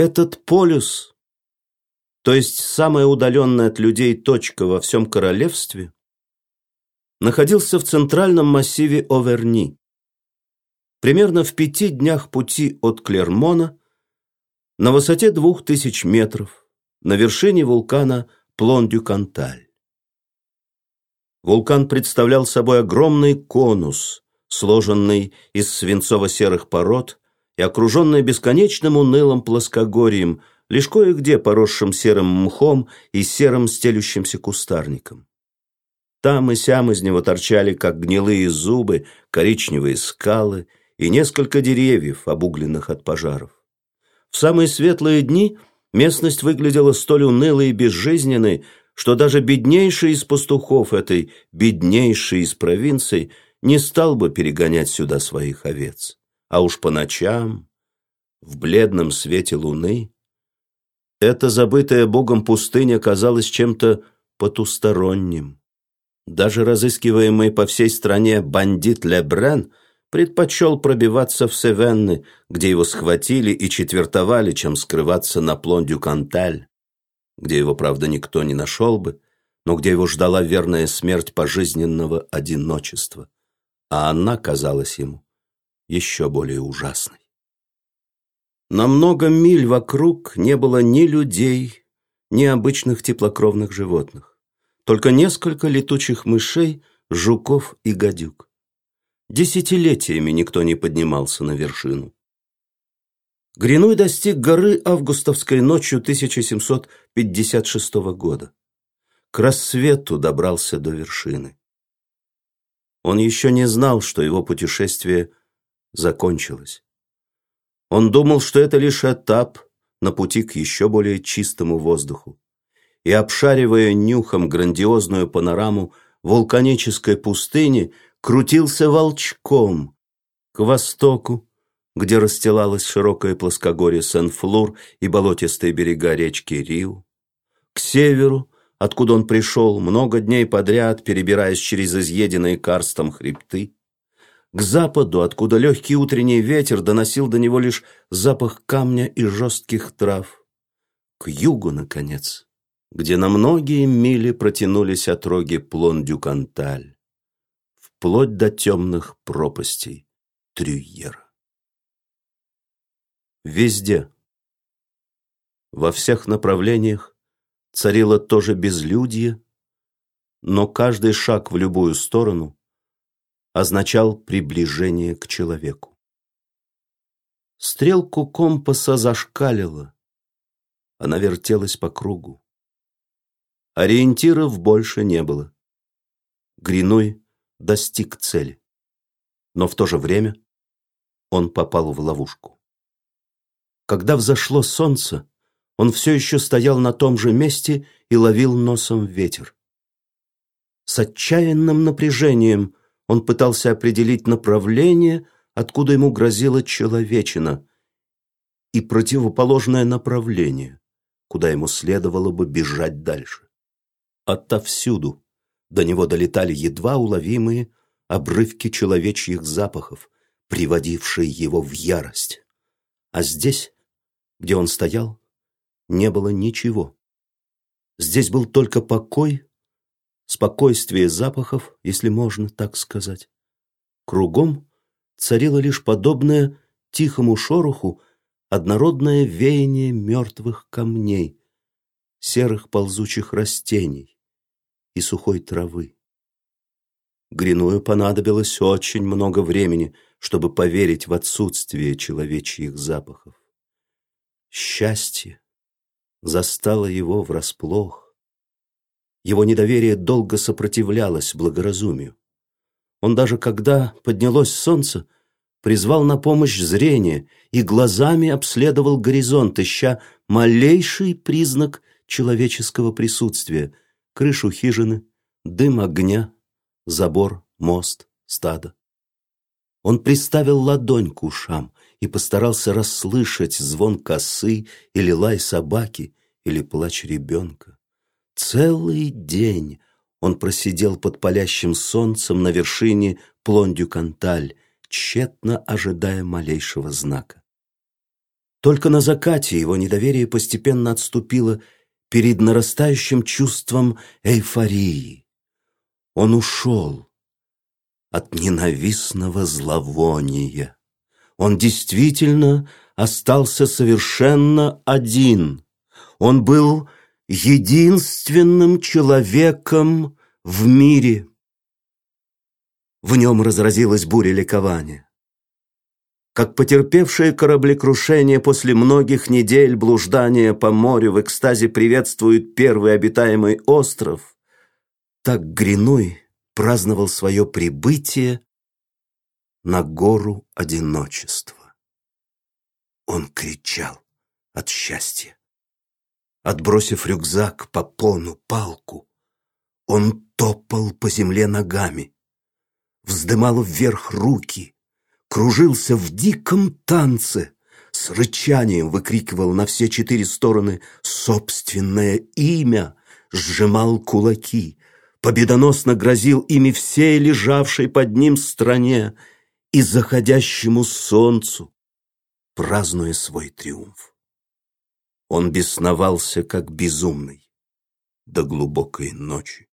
Этот полюс, то есть самая удаленная от людей точка во всем королевстве, находился в центральном массиве Оверни. Примерно в пяти днях пути от Клермона, на высоте двух тысяч метров, на вершине вулкана Плон-дю-Канталь. Вулкан представлял собой огромный конус, сложенный из свинцово-серых пород и окруженный бесконечным унылым плоскогорьем, лишь кое-где поросшим серым мхом и серым стелющимся кустарником. Там и сям из него торчали, как гнилые зубы, коричневые скалы и несколько деревьев, обугленных от пожаров. В самые светлые дни местность выглядела столь унылой и безжизненной, что даже беднейший из пастухов этой беднейшей из провинций не стал бы перегонять сюда своих овец. А уж по ночам, в бледном свете луны, эта забытая Богом пустыня казалась чем-то потусторонним. Даже разыскиваемый по всей стране бандит Лебрен предпочел пробиваться в Севенны, где его схватили и четвертовали, чем скрываться на Плон-дю-Канталь где его, правда, никто не нашел бы, но где его ждала верная смерть пожизненного одиночества, а она казалась ему еще более ужасной. На много миль вокруг не было ни людей, ни обычных теплокровных животных, только несколько летучих мышей, жуков и гадюк. Десятилетиями никто не поднимался на вершину. Гринуй достиг горы августовской ночью 1756 года. К рассвету добрался до вершины. Он еще не знал, что его путешествие закончилось. Он думал, что это лишь этап на пути к еще более чистому воздуху. И, обшаривая нюхом грандиозную панораму вулканической пустыни, крутился волчком к востоку, где расстилалось широкое плоскогорье Сен-Флур и болотистые берега речки Риу. К северу, откуда он пришел, много дней подряд, перебираясь через изъеденные карстом хребты. К западу, откуда легкий утренний ветер доносил до него лишь запах камня и жестких трав. К югу, наконец, где на многие мили протянулись отроги Плон-Дю-Канталь, вплоть до темных пропастей Трюйера. Везде. Во всех направлениях царило тоже безлюдье, но каждый шаг в любую сторону означал приближение к человеку. Стрелку компаса зашкалила, она вертелась по кругу. Ориентиров больше не было. Гриной достиг цели, но в то же время он попал в ловушку. Когда взошло солнце, он все еще стоял на том же месте и ловил носом ветер. С отчаянным напряжением он пытался определить направление, откуда ему грозила человечина, и противоположное направление, куда ему следовало бы бежать дальше. Отовсюду до него долетали едва уловимые обрывки человечьих запахов, приводившие его в ярость. А здесь где он стоял, не было ничего. Здесь был только покой, спокойствие запахов, если можно так сказать. Кругом царило лишь подобное тихому шороху однородное веяние мертвых камней, серых ползучих растений и сухой травы. Гриную понадобилось очень много времени, чтобы поверить в отсутствие человечьих запахов. Счастье застало его врасплох. Его недоверие долго сопротивлялось благоразумию. Он даже когда поднялось солнце, призвал на помощь зрение и глазами обследовал горизонт, ища малейший признак человеческого присутствия, крышу хижины, дым огня, забор, мост, стадо. Он приставил ладонь к ушам и постарался расслышать звон косы или лай собаки или плач ребенка. Целый день он просидел под палящим солнцем на вершине Плондю-Канталь, тщетно ожидая малейшего знака. Только на закате его недоверие постепенно отступило перед нарастающим чувством эйфории. Он ушел от ненавистного зловония. Он действительно остался совершенно один. Он был единственным человеком в мире. В нем разразилась буря ликования. Как потерпевшие кораблекрушение после многих недель блуждания по морю в экстазе приветствует первый обитаемый остров, так Гринуй праздновал свое прибытие на гору одиночества. Он кричал от счастья. Отбросив рюкзак, попону, палку, он топал по земле ногами, вздымал вверх руки, кружился в диком танце, с рычанием выкрикивал на все четыре стороны собственное имя, сжимал кулаки, победоносно грозил ими всей лежавшей под ним стране и заходящему солнцу, празднуя свой триумф. Он бесновался, как безумный, до глубокой ночи.